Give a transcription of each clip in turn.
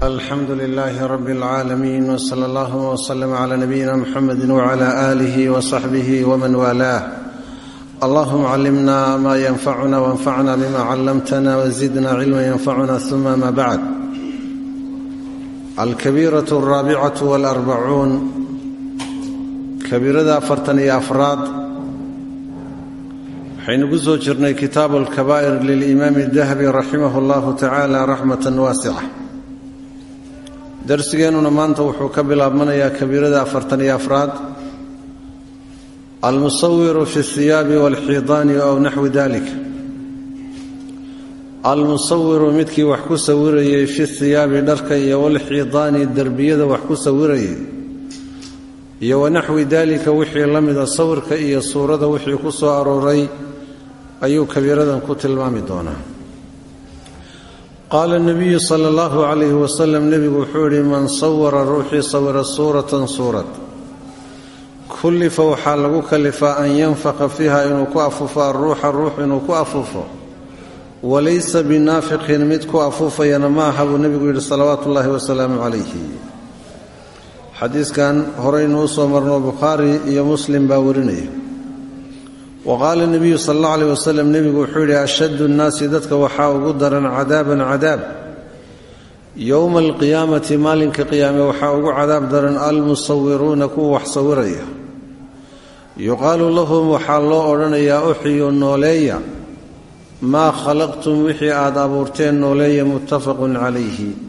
alxamdu lilaahi rabi اlcaalamiin wsala allahuma wslm cla nabiyina mxamedi wcla alih wsaxbih wman waalaah allahuma callimna ma yanfacuna wanfacna bima callamtna wzidna cilma yanfacuna uma ma bacd alkabiiraة alraabicaة wاlarbacuun kabiirada afartan iyo afraad waxaynu ku soo jirnay kitaabu alkabaa'ir lilimaami dahabi raximah اllahu tacala raxmata waasica darsigeennuna maanta wuxuu ka bilaabmanayaa kabiirada afartan iyo afraad almusawiru fi اhiyaabi wاlxiidaani aw naxwi dalik. Almusawiru midkii wax ku sawirayey fi hiyaabi dharka iyo walxiidaani derbiyada wax ku sawirayey iyo wanaxwi daalika wixii la mida sawirka iyo suurada wixii ku soo arooray ayuu kabiiradan ku tilmaami doonaa qaala nabiyu sala allahu calayhi wasalam nebigu wuxuu yidhi man sawara ruuxii sawira suuratan suurad kullifa waxaa lagu kalifaa an yanfaqa fiiha inuu ku afuufo alruuxa ruux inuu ku afuufo walaysa binaafiqin mid ku afuufayana ma aha buu nebigu yidhi salawaatu ullaahi wasalaamu calayhi xadiiskan horeynu u soo marno bukhaari iyo muslim baa warinaya wa qaala nebiyu sala allahu aleyh wasalam nebigu wuxuu yidhi ashaddu nnaasi dadka waxaa ugu daran cadaaban cadaab. Yowma alqiyaamati maalinka qiyaame waxaa ugu cadaab daran almusawiruuna kuwa wax sawiraya. Yuqaalu lahum waxaa loo odhanayaa uxiyu nooleeya. Maa khalaqtum wixii aad abuurteen nooleeya muttafaqun calayhi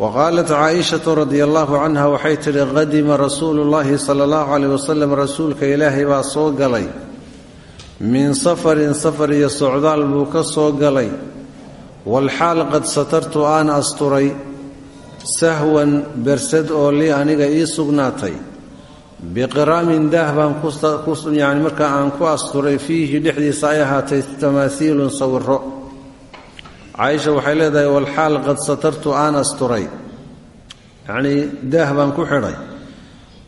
wa qaalat caaishatu radia allahu canha waxay tidhi qadima rasuulu llaahi sala allahu caleyh wasalam rasuulka ilaahay baa soo galay min safarin safar iyo socdaal buu ka soo galay walxaal qad satartu aan asturay sahwan bersad oo lii aniga ii sugnaatay biqiraamin daah baan yani markaa aan ku asturay fiihi dhexdiisa ay ahaatay tamaasiilun sawiro caaisha waxay leedahay walxaal qad satartu aan asturay. Yacnii daah baan ku xidhay.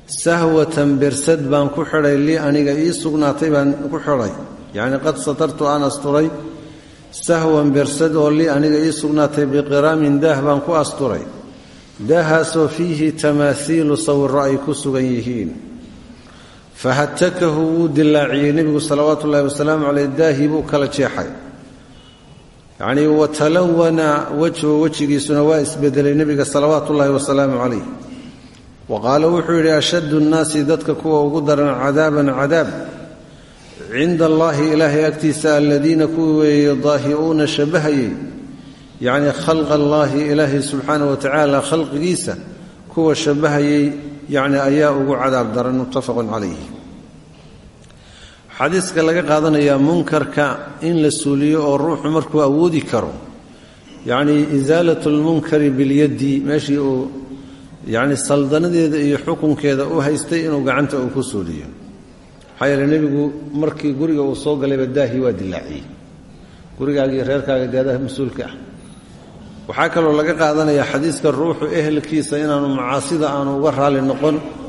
Sahwatan bersad baan ku xidhay lii aniga ii sugnaatay baan ku xidhay. Yacni qad satartu aan asturay. Sahwan bersad oo lii aniga ii sugnaatay biqiraamin daah baan ku asturay. Daahaasoo fiihi tamaasiilu sawiro ay ku sugan yihiin. Fahatakahu wuu dilaaciyey nebigu salawaatu ullahi wasalaamu caleyh daahii buu kala jeexay yacnii watalawana wejhu wejigiisuna waa isbedelay nebiga salawaatu ullaahi wasalaamu calayh. Wa qaala wuxuu yidhi ashaddu nnaasi dadka kuwa ugu daran cadaaban cadaab. Cinda allaahi ilaahay agtiisa aladiina kuwii weeye yudaahi'uuna shabahayey yacnii khalqa allaahi ilaahay subxaana wa tacaala khalqigiisa kuwa shabahayey yacni ayaa ugu cadaab daran. Muttafaqun calayhi xadiiska laga qaadanayaa munkarka in la suuliyo oo ruuxu markuu awoodi karo yacnii isaalat lmunkari bilyaddi meeshii uu yacni saldanadeeda iyo xukunkeeda u haystay inuu gacanta uu ku suuliyo. Maxaa yeele nebigu markii guriga uu soo galayba daahii waa dilaaciyey. Gurigaaga iyo reerkaaga deedaha mas'uulka ah. Waxaa kaloo laga qaadanayaa xadiiska ruuxu ehelkiisa inaanu macaasida aanu uga raali noqon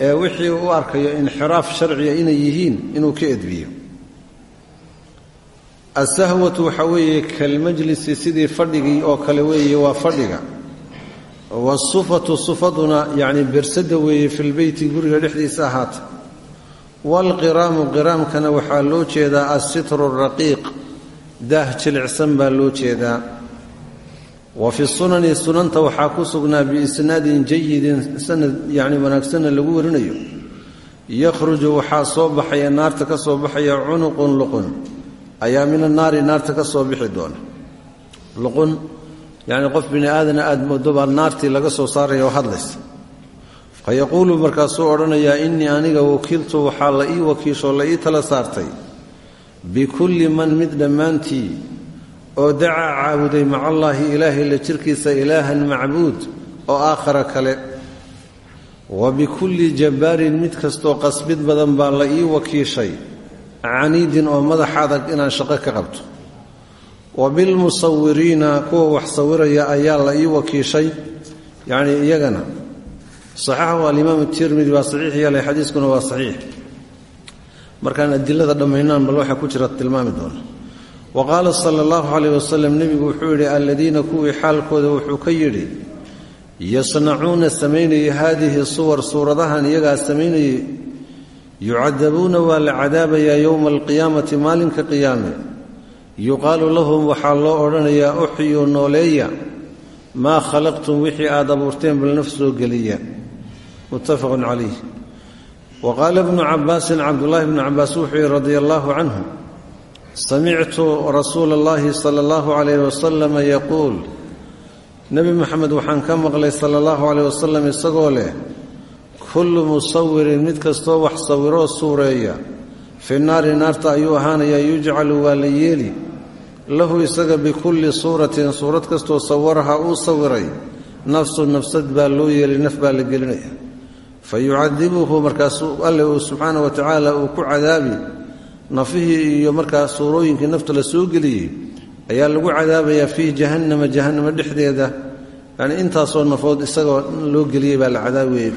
ee wixii u arkayo inxiraaf sharciga inay yihiin inuu ka edbiyo. Asahwatu waxaa weeye kalmajlisi sidii fadhigii oo kale weeye waa fadhiga. Wasufatu sufaduna yacni bersada weeye filbeyti guriga dhexdiisa ahaata. Waalqiraamu qiraamkana waxaa loo jeedaa assitru raqiiq. Daah jilicsan baa loo jeedaa wa fi sunani sunanta waxaa ku sugnaa biisnaadin jayidin sanad yacni wanaagsanna lagu warinayo. Yakhruju waxaa soo baxaya naarta ka soo baxaya cunuqun luqun. Ayaa min annaari naarta ka soo bixi doona. Luqun yacni qof bini aadana aada moodo baa naartii laga soo saaraya oo hadlaysa. Fa yaquulu markaasuu odhanayaa innii aniga wakiiltu waxaa la ii wakiishoo la ii tala saartay. Bikulli man mid dhammaantii oo dacaa caabuday macallaahi ilaahay la jirkiisa ilaahan macbuud oo aakhara kale. Wa bikulli jabbaarin mid kastoo qasbid badan baa la ii wakiishay caniidin oo madax adag inaan shaqo ka qabto. Wa bilmusawiriina kuwa wax sawiraya ayaa la ii wakiishay yacnii iyagana. Saxaxahu alimaamu tirmidi baa saxiix yeelay xadiiskuna waa saxiix. Markaan adilada dhammaynaan bal waxaa ku jira tilmaami doona wa qaala sala allahu calayh wasalam nebigu wuxuu yidhi aladiina kuwii xaalkooda wuxuu ka yidhi yasnacuuna samaynayay haadihi suwar suuradahan iyagaa samaynayay yucadabuuna waa la cadaabayaa yowma alqiyaamati maalinka qiyaame. Yuqaalu lahum waxaa loo odhanayaa uxyuu nooleeya maa khalaqtum wixii aad abuurteen bal naf soo geliya. Muttafaqun calayh. Wa qaala bnu cabaasin cabdullaahi cabaas wuxuu yihi radia samictu rasuula allahi sala allahu calayh wasalama yaquul nebi moxamed waxaan ka maqlay sala allahu calayh wasalam isagoo leh kullu musawirin mid kastoo wax sawiroo suureeya fi naari naarta ayuu ahaanayaa yujcalu waa la yeeli lahu isaga bikulli suuratin suurad kastoo sawaraha uu sawiray nafsu nafsad baa loo yeeli naf baa la gelinaya fa yucadibuhu markaasuu uu subxaana wa uu ku cadaabi nafihii iyo markaa suurooyinkii nafta la soo geliyey ayaa lagu cadaabayaa fii jahannama jahannama dhexdeeda. Yani intaasoo nafood isagoo loo geliyey baa la cadaabayey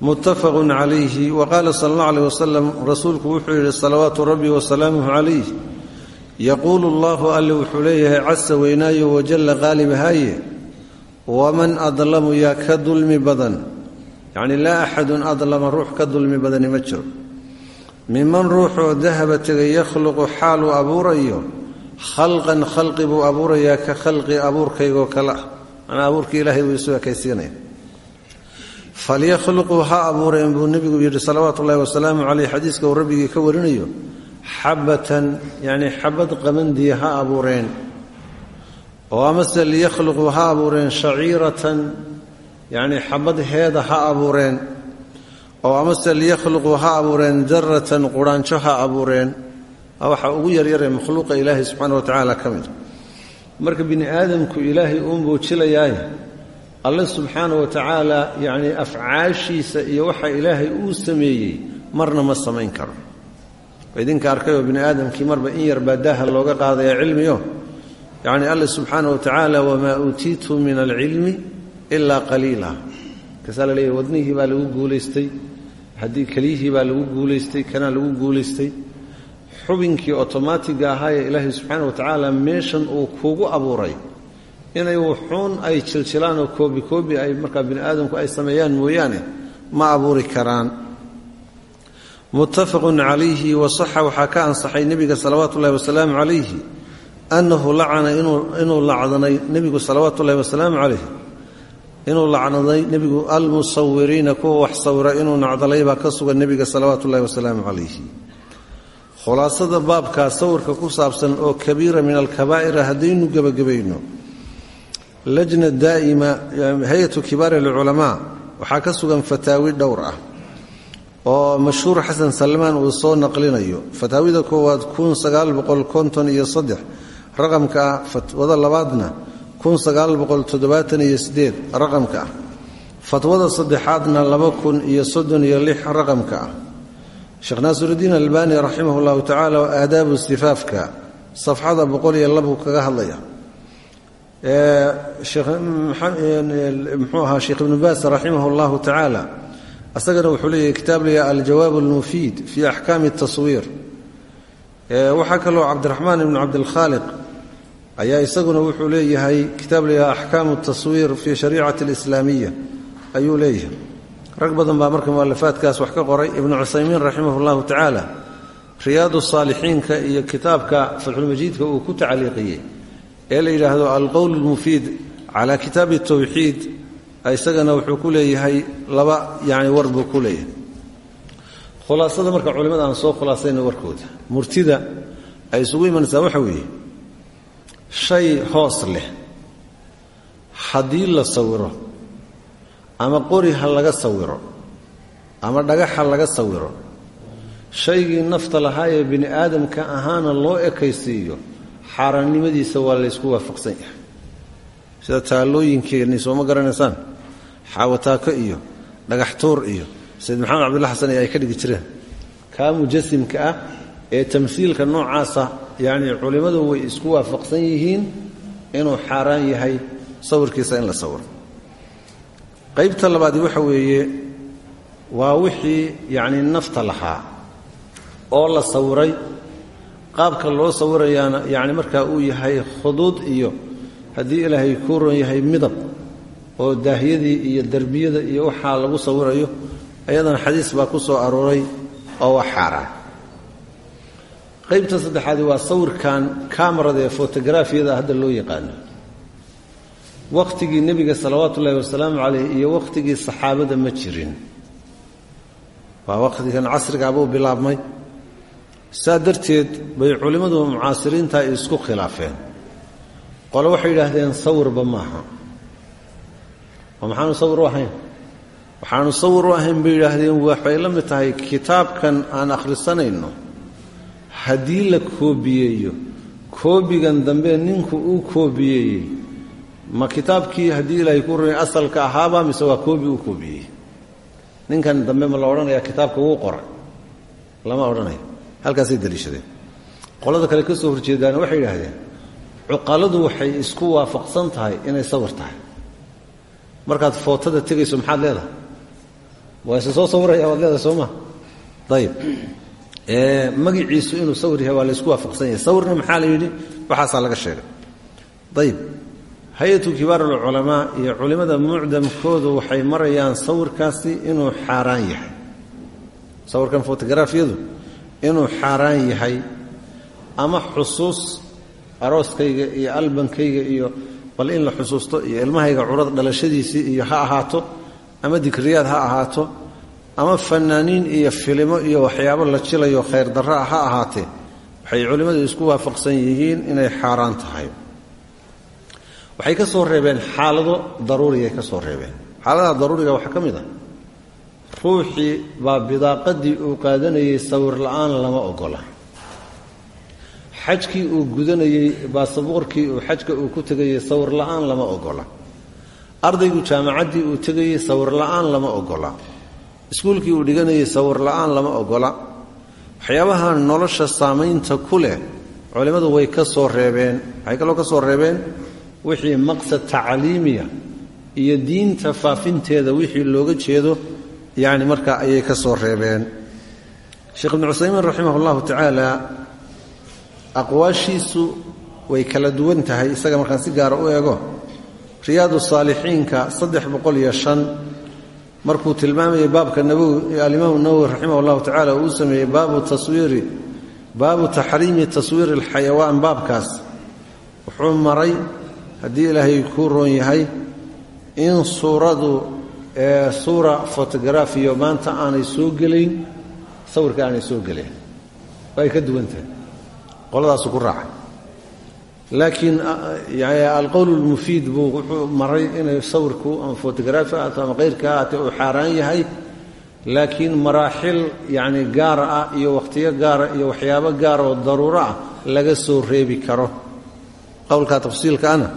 muttafaqun calayhi. Wa qaala sala allah aleyh wasalam rasuulku wuxuu yidhi salawaatu rabbi wasalaamuhu calayh. Yaquulu allahu alle wuxuu leeyahay casa weynaayo wajalla qaalibahaaye waman adlamu yaa ka dulmi badan. Yacni laa axadun adlama ruux ka dulmi badani ma jiro miman ruuxoo dahaba tegay yakhluqu xaaluu abuurayo khalqan khalqi buu abuurayaa ka khalqi abuurkaygoo kale. Ah manaa abuurka ilaahay buu isu ekaysiinaya falyakhluquu ha abuureen buu nebigu yidhi salawaatu wasalaamu caleyh xadiiska uu rabbigii ka warinayo xabatan yacnii xabad qamandiya ha abuureen. Oo amase liyakhluquu ha abuureen shaciiratan yacnii xabad heeda ha abuureen oo amase liyakhluquu ha abuureen daratan quraanjo ha abuureen waxa ugu yaryaree makhluuqa ilaahay subxaana wa tacaala ka mid. Marka bini aadamku ilaahay uu muujilayaaye alle subxaana wa tacaala yacnii afcaashiisa iyo waxa ilaahay uu sameeyey marna ma samayn karo. Idinka arkayoo bini aadamkii marba in yar baa daaha looga qaadaya cilmiyo. Yacni alle subxaana wa tacaala wamaa uutiitu min alcilmi ilaa qaliila. Kasaa la leeyahy baa lagu guulaystay haddii keliyihii baa lagu guulaystay kanaa lagu guulaystay xubinkii otomaatiga ahaayee ilaahay subxaana wa tacaala meeshan uu kugu abuuray inay wuxuun ay jiljilaan oo koobi koobi ay markaa bini aadamku ay sameeyaan mooyaane ma abuuri karaan. Muttafaqun calayhi wasaxa waxaa ka ansaxay nebiga salawaatu ullahi wasalaamu calayhi annahu lacana inuu lacdanay nebigu salawaatu ullahi wasalaamu calayh inuu lacnaday nebigu almusawiriina kuwa wax sawira inuu nacdalay baa ka sugan nebiga salawaatu ullahi wasalaamu calayhi. Khulaasada sawirka ku saabsan oo kabiira min alkabaa'ira haddaynu gebagabayno. Lajna daa'ima hay'atu kibaari alculamaa waxaa ka sugan fataawi dhowr ah oo mashhuur xasan salmaan uu soo naqlinayo. Fataawida koowaad kun sagaal boqol konton iyo saddex raqamka fatwada labaadna raqamka ah. Fatwada saddexaadna raqamka ah. Sheekh naasirudiin albani raximah llahu tacaala aadaabu istifaafka safxada boqol iyo labuu kaga hadlaya muxuu ahaa sheekh ibnu baas raximah tacaala. Isagana wuxuu leeyahy kitaab laya aljawaab almufiid fi axkaami taswiir waxaa kaloo cabdiraxmaan ibnu cabdilkhaaliq ayaa isaguna wuxuu leeyahay kitaab laya axkaamu taswiir fi shariicati alislaamiya ayuu leeyahay. Rag badan baa marka wax ka qoray. Ibnu cuthaymiin raximah llahu tacaala riyaadu saalixiinka iyo kitaabka fatxulmajiidka uu ku tacliiqiyey ee la yidhaahdo alqowl lmufiid cala kitaabi tawxiid isagana wuxuu ku leeyahay laba yani war ku leeyahay. Khulaasada marka culimada soo khulaasayna warkooda murtida ay isugu imanaysaa waxa shay hoos leh. Haddii la sawiro ama qori ha laga sawiro ama dhagax ha laga sawiro shaygii nafta lahaa ee bini aadamka ahaana loo ekaysiiyo xaaraannimadiisa waa laysku waafaqsan yahay. Sida taallooyinkeenni sooma garanaysaan? Xaawataako iyo dhagaxtuur iyo sayid maxamed cabdilla xasan ay ka dhigi jireen. Kaa mujasimka ah ee tamhiilka noocaasa yacnii culimmadu way isku waafaqsan yihiin inuu xaaraan yahay sawirkiisa in la sawiro. Qaybta labaadi waxa weeye waa wixii yacnii nafta lahaa oo la sawiray. Qaabka loo sawirayaana yacni markaa uu yahay khuduud iyo haddii ilaahay kuu ron yahay midab oo daahyadii iyo derbiyada iyo waxaa lagu sawirayo ayadana xadiis baa ku soo arooray oo wax xaaraan qaybta saddexaadi waa sawirkan kamarada ee fotogarafiyada hadda loo yaqaano. Wakhtigii nebiga salawaatu ullaahi wasalaamu calayh iyo wakhtigii saxaabada ma jirin. Waa wakhtigan casrigaabuu bilaabmay. Saa darteed bay culimmadu mucaasiriinta isku khilaafeen. Qole waxay yidhaahdeen sawirba maaha. Oo maxaanu sawir u ahayn? Waxaanu sawir u ahayn bay yidhaahdeen waxay la mid tahay kitaabkan aan akhrisanayno haddii la koobiyeeyo koobigan dambe ninku uu koobiyeeyey ma kitaabkii haddii ilaahay ku ruray asalka ahaaba mise waa koobi uu koobiyey ninkan dambe ma la odhanaya kitaabka wuu qoray lama odhanayo. Halkaasay daliishadeen. Qolada kale ka soo horjeedaana waxay yidhaahdeen cuqaladu waxay isku waafaqsan tahay inay sawir tahay. Markaad footada tegayso maxaad leedahay? Waa isa soo sawiraya waad leedahay soo maa ayib magiciisu inuu sawir yahay waa la isku waafaqsan yahay sawirna maxaa la yidhi? Waxaasaa laga sheegay. Ayib hay'atu kibaar alculamaa iyo culimmada mucdamkoodu waxay marayaan sawirkaasi inuu xaaraan yahay. Sawirkan fotogarafyadu inuu xaaraan yahay ama xusuus arooskayga iyo albankayga iyo bal in la xusuusto iyo ilmahayga curad dhalashadiisii iyo ha ahaato ama dikriyaad ha ahaato ama fanaaniin iyo filimo iyo waxyaabo la jilayo khayr darraa ha ahaatee waxay culimmadu isku waafaqsan yihiin inay xaaraan tahay. Waxay ka soo reebeen xaalado daruuriyay ka soo reebeen. Xaaladaha daruuriga waxaa ka mid ah. Bidaaqadii uu qaadanayey sawir la'aan lama ogola. Xajkii uu gudanayey baasaboorkii uu xajka uu ku tegayey sawir la'aan lama ogola. Ardaygu jaamacaddii uu tegayey sawir la'aan lama ogola iskuulkii uu dhiganayey sawir la'aan lama ogola. Waxyaabaha nolosha saamaynta ku leh culimmadu way ka soo reebeen. Waxay kaloo ka soo reebeen wixii maqsad tacliimiya iyo diinta faafinteeda wixii looga jeedo yacni markaa ayay ka soo reebeen. Sheekh ibnu cusaymiin raximah allahu tacaala aqwaashiisu way kala duwan tahay isaga markaan si gaara u eego. Riyaadu saalixiinka saddex boqol iyo shan markuu tilmaamayay baabka alimaamu nawowi raximah allahu tacala uu sameeyey baabu taswiiri baabu taxriimi taswiiri alxayawaan baabkaas. Wuxuu maray haddii ilaahay kuu roon yahay in suuradu ee suura fotografiyo maanta aanay soo gelayn sawirka aanay soo gelayn. Way ka duwan tahay. Qoladaasu ku raacay laakiin alqowl lmufiid buu wuxuu maray inay sawirku ama fotografi ahaato ama kayrka ahaatee uu xaaraan yahay. Laakiin maraaxil yacni gaara ah iyo wakhtiyo gaara iyo waxyaabo gaara oo daruuro ah laga soo reebi karo. Qowlka tafsiilkaana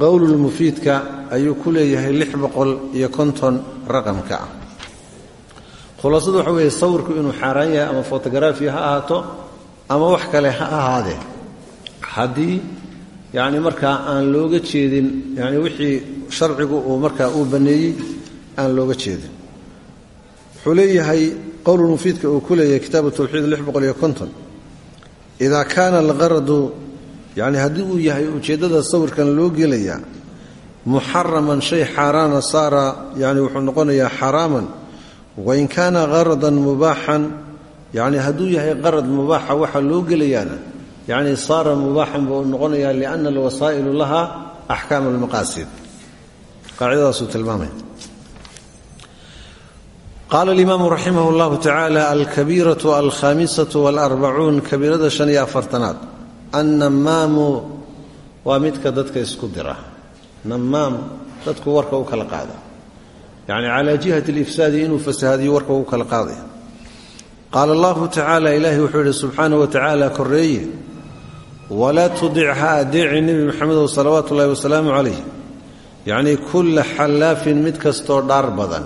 qowlulmufiidka ayuu ku leeyahay lix boqol iyo konton raqamka. Ah khulaasadu waxa weeye sawirku inuu xaaraan yahay ama fotografi ha ahaato ama wax kale ha ahaadee. Haddii yacni markaa aan looga jeedin yani wixii sharcigu uu markaa uu banneeyey aan looga jeedin. Wuxuu leeyahay qowlulmufiidka uu ku leeyahay kitaabu tawxiid idaa kaana alqaradu yacni haddii uu yahay ujeeddada sawirkan loo gelayaa muxaraman shay xaaraana saara yani wuxuu noqonayaa xaraaman. Wain kaana qaradan mubaaxan yacni hadduu yahay qarad mubaaxa waxa loo gelayaana yacni saara mubaaxan buu noqonayaa liana alwasaa'ilu laha axkaam almaqaasid qaacidadaasuu tilmaamaya qaala alimaamu raximah اllahu tacaala alkabiiratu alkhamisatu walarbacuun kabiirada shan iyo afartanaad. annamaamu waa midka dadka isku dira. namaam dadku warka u kala qaada. yacni calaa jihati alifsaadi inuu fasahaadiyo warka u kala qaadaya. qaala allahu tacaala ilaahay wuxuu yidhi subxaanah wa tacaala koreeye walaa tudic ha adeeci nebi maxamedow salawaatu ullahi wasalaamu calayh. Yacnii kulla xallaafin mid kastoo dhaar badan.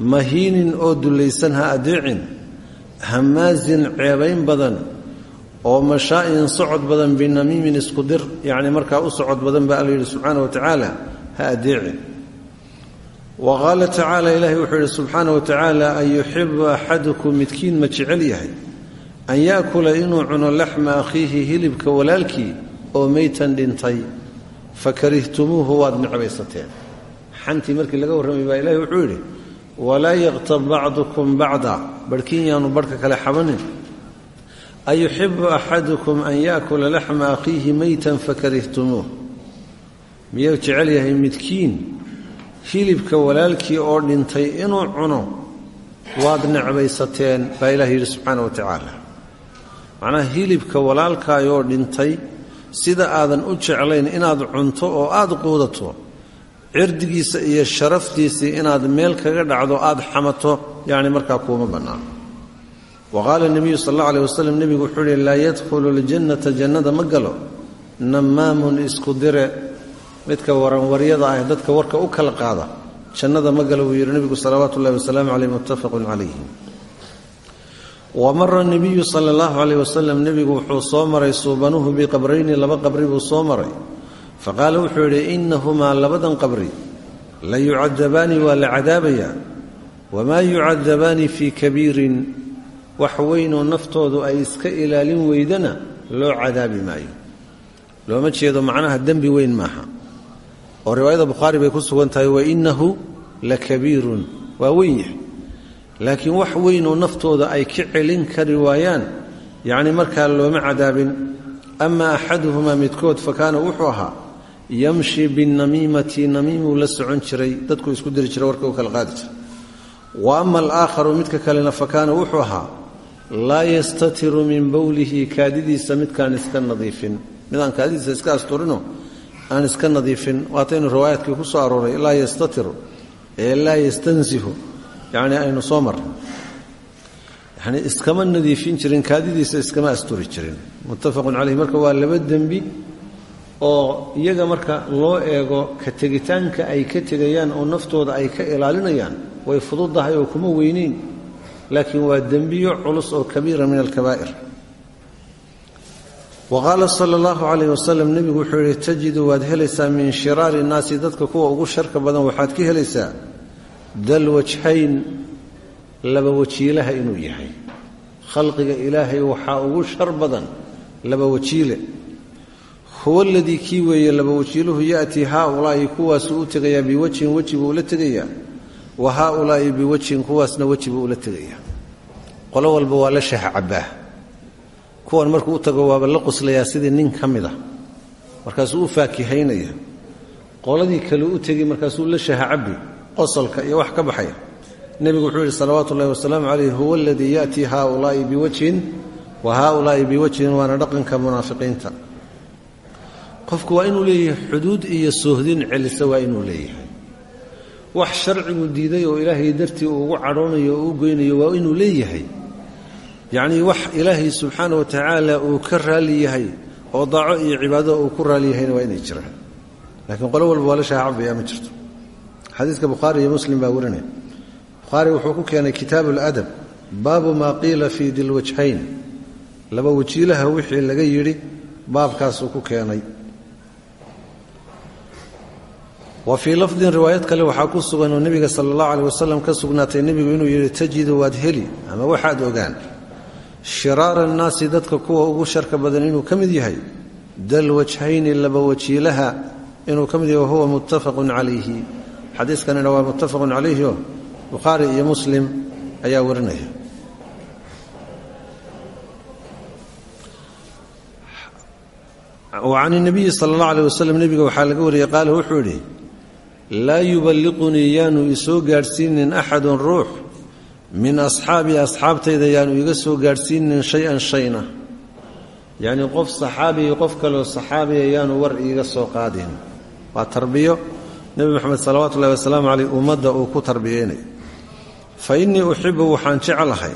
Mahiinin oo dullaysan ha adeecin. Hamaasin ceebayn badan. Oo mashaa'in socod badan binamiimin isku dir. Yacni markaa u socod badan baa alla yidhi subxaana wa tacaala ha adeecin. Wa qaala tacaala an yuxibu axadukum? Midkiin ma jecel yahay an yaakula inuu cuno laxma akhiihi hilibka walaalkii oo meytan dhintay fakarihtumuuhu waad necbaysateen. Xantii markii laga warramay baa ilahi wuxuu yidhi walaa yaqtab bacdukum bacda. Barhkiin yaanu barhka kale xabanin. Ayuxibu axadukum an yaakula laxma akhiihi meytan fakarihtumuuh miyuu jecel yahay midkiin hilibka walaalkii oo dhintay inuu cuno? Waad necbaysateen baa ilaah yidhi subxaana wa tacaala macnaha hilibka walaalkaayoo dhintay sida aadan u jeclayn inaad cunto oo aad quudato cirdigiisa iyo sharaftiisii inaad meel kaga dhacdo aad xamato yacni markaa kuuma bannaan. Wa qaala nebiyu sal alla aleh wasalam nebigu wuxuu uhi laa yadkhulu ljannata jannada ma galo nammaamun isku dire midka waranwaryada ah dadka warka u kala qaada jannada ma galo buu yidhi nebigu salawaatu ullahi wasalaamu caleyh muttafaqun calayhi wa mara nebiyu sala allahu caleyh wasalam nebigu wuxuu soo maray suubanuhu biqabrayni laba qabri buu soo maray. Faqaala wuxuu yidhi innahumaa labadan qabri la yucadabaani waa la cadaabayaa wamaa yucadabaani fii kabiirin wax weynoo naftoodu ay iska ilaalin weydana loo cadaabi maayo. Looma jeedo macnaha dembi weyn maaha. Oo riwaayada bukhaari bay ku sugan tahay wainnahu la kabiirun. Waa weyn laakiin wax weynoo naftooda ay ka celin kari waayaan yacni markaa looma cadaabin. Ama axaduhumaa midkood fa kaana wuxuu ahaa yamshi binnamiimati namiimuu la socon jiray dadku isku diri jiray warka u kala qaadi jiray. Wa ama alaakharu midka kalena fa kaana wuxuu ahaa laa yastatiru min bowlihi kaadidiisa midkaan iska nadiifin. Midaan kaadidiisa iska asturino aan iska nadiifin. Waataynu riwaayaadkii ku soo arooray laa yastatiru ee laa yastansihu yacni aynu soo marray yani iskama nadiifin jirin kaadidiisa iskama asturi jirin. Muttafaqun caleyh marka waa laba dembi oo iyaga marka loo eego ka tegitaanka ay ka tegayaan oo naftooda ay ka ilaalinayaan way fududahay oo kuma weyneyn. Laakiin waa dembiyo culus oo kabiira min alkabaa'ir. Wa qaala sala allahu calayh wasalam nebigu wuxuu yidhi tajidu waad helaysaa min shiraari innaasi dadka kuwa ugu sharka badan waxaad ka dal wajhayn laba wajiilaha inuu yahay. Khalqiga ilaahay waxaa ugu shar badan laba wajiile. Huwa aladii kii weeye laba wajiiluhu ya'tii haaulaa'i kuwaasuu u tegayaa biwajhin weji buu ula tegayaa wa haaulaa'i biwajhin kuwaasna weji buu ula tegayaa. Qolo walba waa la shaha cabbaa. Kuwan markuu u tago waaba la qoslayaa sidii nin ka mid ah. Markaasuu u faakihaynaya qoladii kale u tegi markaasuu la shaha cabbi qosolka iyo wax ka baxaya. Nebigu wuxuu yidhi salawaatu ullahi wasalaamu calayh huwa aladii ya'tii haaulaa'i biwajhin wa haaulaa'i biwajhin waana dhaqanka munaafiqiinta. Qofku waa inuu leeyahay xuduud iyo soohdin celisa waa inuu leeyahay. Wax sharcigu diiday oo ilaahay dartii uu ugu cadhoonayo oo u goynayo waa inuu leeyahay. Yacnii wax ilaahay subxaana wa tacaala uu ka raali yahay oo daaco iyo cibaado uu ku raali yahayna waa inay jiraan. Laakiin qolo walba waa ma jirto xadiiska bukhaari iyo muslim baa warinaya bukhaari wuxuu ku keenay kitaabu aladab baabu maa qiila fii dilwajhayn laba wajiilaha wixii laga yidhi baabkaasuu ku keenay. Wa fii lafdin riwaayad kale waxaa ku sugan oo nebiga sala allahu aleh wasalam ka sugnaatay nebigu inuu yidhi tajidu waad heli ama waxaad ogaan. Shiraara annaasi dadka kuwa ugu sharka badan inuu ka mid yahay. Dal wajhayni laba wajiilaha inuu ka mid yahay wahuwa muttafaqun calayhi xadiiskanina waa muttafaqun calayhi oo bukhaari iyo muslim ayaa warinaya. Wa can اnabiyi sala اllah aleh wasalam nebiga waxaa laga wariyey qaala wuxuu idhi laa yuballiqunii yaanu isoo gaadhsiinin axadun ruux. Min asxaabii asxaabtayda yaanu iga soo gaadhsiinin shay-an shayna. Yacnii qof saxaabiyo qof kaleo saxaabiya yaanu war iiga soo qaadin. Waa nebi moxamed salawaatu ullahi wasalaamu caleyh ummadda uu ku tarbiyeynay fa innii uxibu waxaan jeclahay.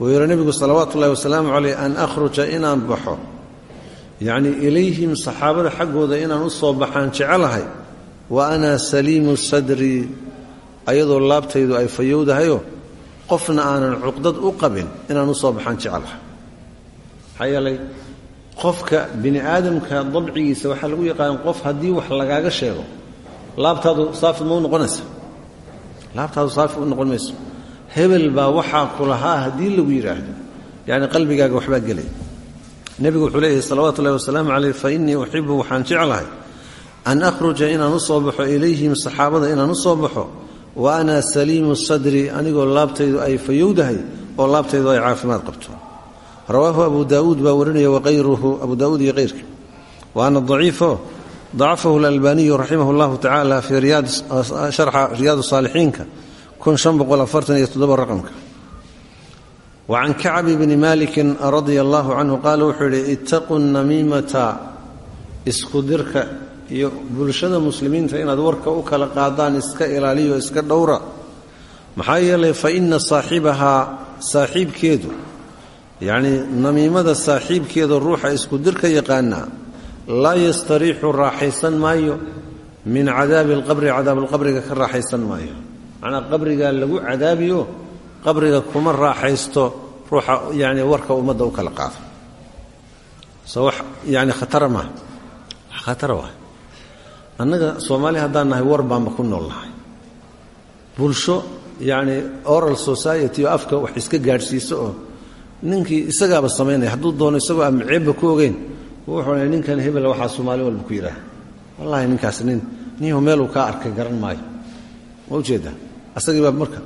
Wuu yidhi nebigu salawaatu ullahi wasalaamu caleyh an akhruja inaan baxo. Yacnii ilayhim saxaabada xaggooda inaan u soo baxaan jecelahay wa ana saliimu sadri ayadoo laabtaydu ay fayowdahayoo qofna aanan cuqdad u qabin inaan u soo baxaan jecelaha maxaa qofka bini aadamka dabcigiisa waxaa lagu yaqaan qof haddii wax lagaaga sheego laabtaadu saafi ma u laabtaadu saafi u noqon hebel baa waxaa ku haddii lagu yidhaahdo yacni qalbigaaga waxbaa gelay. Nebigu wuxuu leeyahay salawatu ullahi wasalaamu caleyh fa innii uxibu waxaan jeclahay an akhruja inaan u baxo ilayhim saxaabada inaan u soo baxo wa ana saliimu sadri anigoo laabtaydu ay fayowdahay oo laabtaydu ay caafimaad qabto. Rawaahu abu daauud baa warinaya waqayruhu abu daauud iyo kayrkii waana daciifo dacafahu alalbaniyu raximah llahu tacaala fii sharxa riyaad saalixiinka raqamka. Wa can kacbi bni malikin radia allahu canhu qaala wuxuu yidhi ittaquu namiimata isku dirka iyo bulshada muslimiinta inaad warka u kala qaadaan iska ilaaliyo iska dhowra. Maxaa yeelay fa ina saaxibahaa saaxiibkeedu yacnii namiimada saaxiibkeeda ruuxa isku dirka yaqaanaa laa yastariixu raaxaysan maayo min cadaabi alqabri cadaabalqabriga ka raaxaysan maayo. Macnaa qabrigaa lagu cadaabiyo qabriga kuma raaxaysto ruuxa yani warka ummadda u kala qaado. So wax yani khatara maaha khatara waa. Annaga soomaali haddaan nahay war bulsho yacni oral society afka wax iska gaadhsiiso oo isagaaba samaynaya hadduu doono isagoo aan ceebba ku ogeyn wuxuu n ninkan hebel waxaa soomaali walba ku yidhaah. Wallahi ninkaas nin ninhu meeluu kaa arkay garan maayo. Ma ujeeddaa asagiibaa marka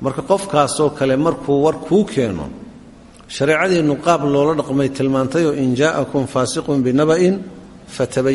marka qofkaasoo kale markuu war kuu keeno shareecadeennu qaab loola dhaqmay tilmaantayoo in jaa'akum faasiqun binaba'in fatabay